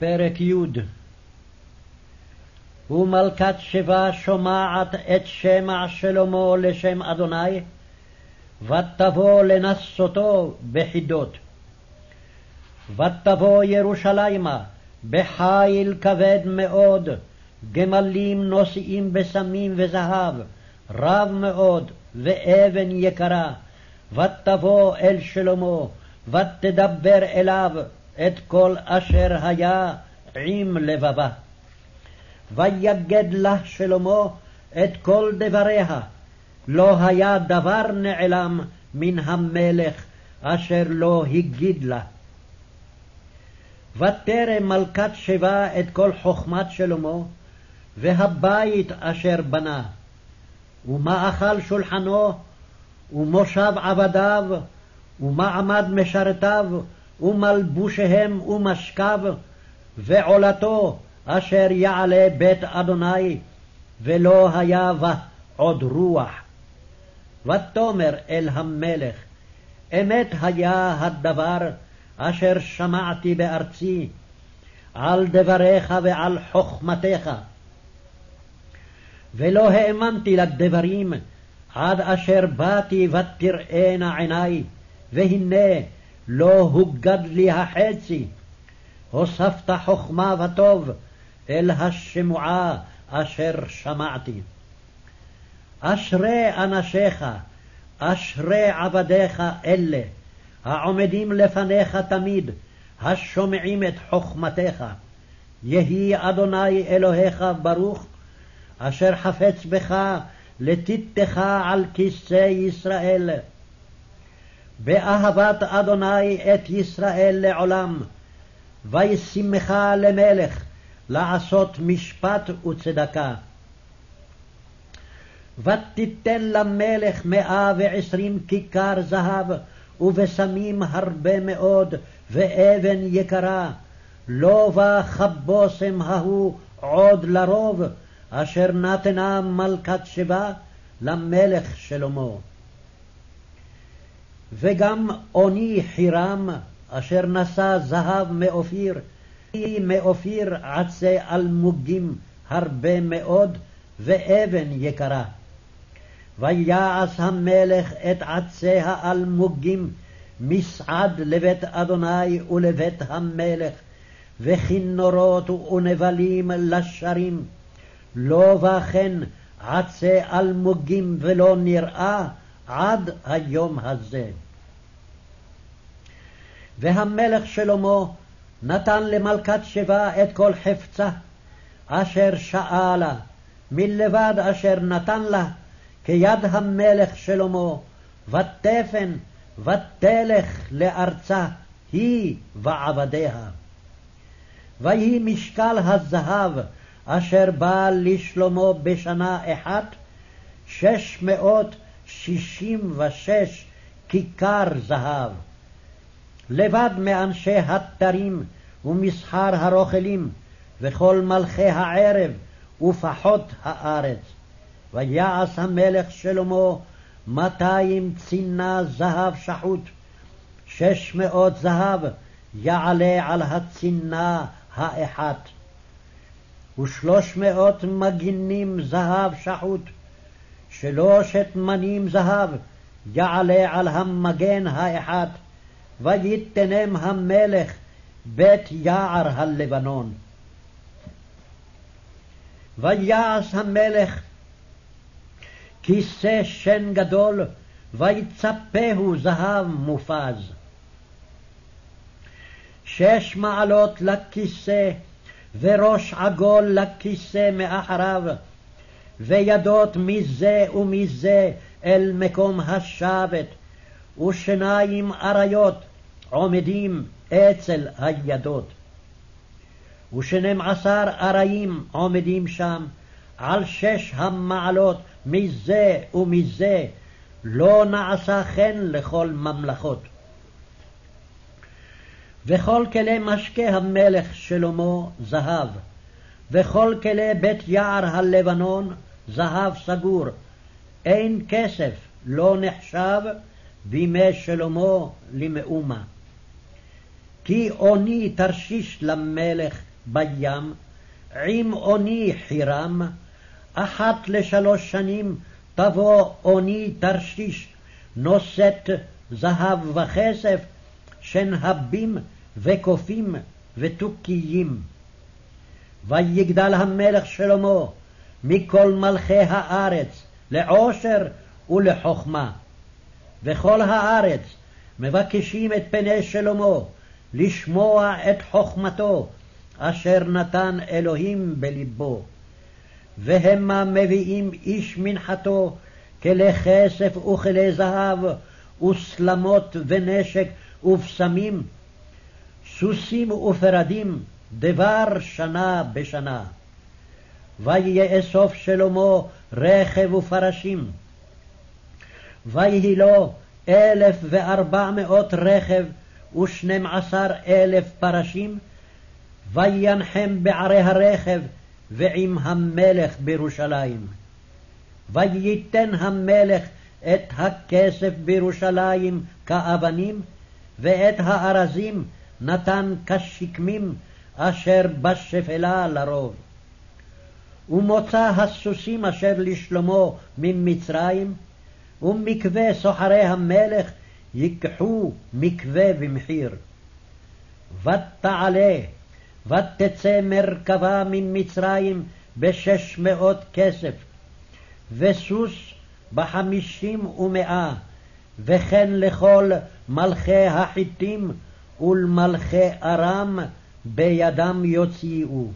פרק י' ומלכת שבא שומעת את שמע שלמה לשם אדוני, ותבוא לנסותו בחידות. ותבוא ירושלימה בחיל כבד מאוד, גמלים נושאים בסמים וזהב, רב מאוד, ואבן יקרה, ותבוא אל שלמה, ותדבר אליו את כל אשר היה עם לבבה. ויגד לה שלמה את כל דבריה, לא היה דבר נעלם מן המלך אשר לא הגיד לה. ותרם מלכת שבא את כל חכמת שלמה, והבית אשר בנה, ומאכל שולחנו, ומושב עבדיו, ומעמד משרתיו, ומלבושיהם ומשכב, ועולתו אשר יעלה בית אדוני, ולא היה בה עוד רוח. ותאמר אל המלך, אמת היה הדבר אשר שמעתי בארצי, על דבריך ועל חכמתך. ולא האמנתי לדברים עד אשר באתי ותראינה עיני, והנה לא הוגד לי החצי. הוספת חכמה וטוב אל השמועה אשר שמעתי. אשרי אנשיך, אשרי עבדיך אלה, העומדים לפניך תמיד, השומעים את חכמתך. יהי אדוני אלוהיך ברוך, אשר חפץ בך לתתך על כיסא ישראל. באהבת אדוני את ישראל לעולם, וישימך למלך לעשות משפט וצדקה. ותיתן למלך מאה ועשרים כיכר זהב, ובשמים הרבה מאוד, ואבן יקרה. לא בא כבושם ההוא עוד לרוב, אשר נתנה מלכת שבא למלך שלמה. וגם עוני חירם, אשר נשא זהב מאופיר, מאופיר עצי אלמוגים הרבה מאוד, ואבן יקרה. ויעש המלך את עצי האלמוגים מסעד לבית אדוני ולבית המלך, וכינורות ונבלים לשרים. לא בכן עצי אלמוגים ולא נראה עד היום הזה. והמלך שלמה נתן למלכת שבא את כל חפצה, אשר שאלה, מלבד אשר נתן לה, כיד המלך שלמה, ותפן ותלך לארצה, היא ועבדיה. ויהי משקל הזהב אשר בא לשלמה בשנה אחת, שש מאות שישים ושש כיכר זהב. לבד מאנשי התרים ומסחר הרוכלים, וכל מלכי הערב ופחות הארץ. ויעש המלך שלמה מאתיים צינה זהב שחוט, שש מאות זהב יעלה על הצינה האחת, ושלוש מאות מגינים זהב שחוט, שלושת מנים זהב יעלה על המגן האחת, ויתנם המלך בית יער הלבנון. ויעש המלך כיסא שן גדול, ויצפהו זהב מופז. שש מעלות לכיסא, וראש עגול לכיסא מאחריו, וידות מזה ומזה אל מקום השבת, ושניים אריות עומדים אצל הידות. ושנים עשר אריים עומדים שם, על שש המעלות מזה ומזה, לא נעשה כן לכל ממלכות. וכל כלי משקה המלך שלמה זהב, וכל כלי בית יער הלבנון זהב סגור, אין כסף לא נחשב בימי שלמה למאומה. כי עוני תרשיש למלך בים, עם אוני חירם, אחת לשלוש שנים תבוא אוני תרשיש, נושאת זהב וכסף, שנהבים וקופים ותוכיים. ויגדל המלך שלמה מכל מלכי הארץ לעושר ולחכמה. וכל הארץ מבקשים את פני שלמה לשמוע את חכמתו אשר נתן אלוהים בלבו. והמה מביאים איש מנחתו כלי כסף וכלי זהב וסלמות ונשק ובשמים, סוסים ופרדים, דבר שנה בשנה. ויאסוף שלמה רכב ופרשים. ויהי לו אלף וארבע מאות רכב ושנים עשר אלף פרשים, וינחם בערי הרכב ועם המלך בירושלים. וייתן המלך את הכסף בירושלים כאבנים, ואת הארזים נתן כשקמים, אשר בשפלה לרוב. ומוצא הסוסים אשר לשלמה ממצרים, ומקווה סוחרי המלך ייקחו מקווה במחיר. ותעלה, ותצא מרכבה ממצרים בשש מאות כסף, וסוס בחמישים ומאה, וכן לכל מלכי החיטים ולמלכי ארם בידם יוציאו.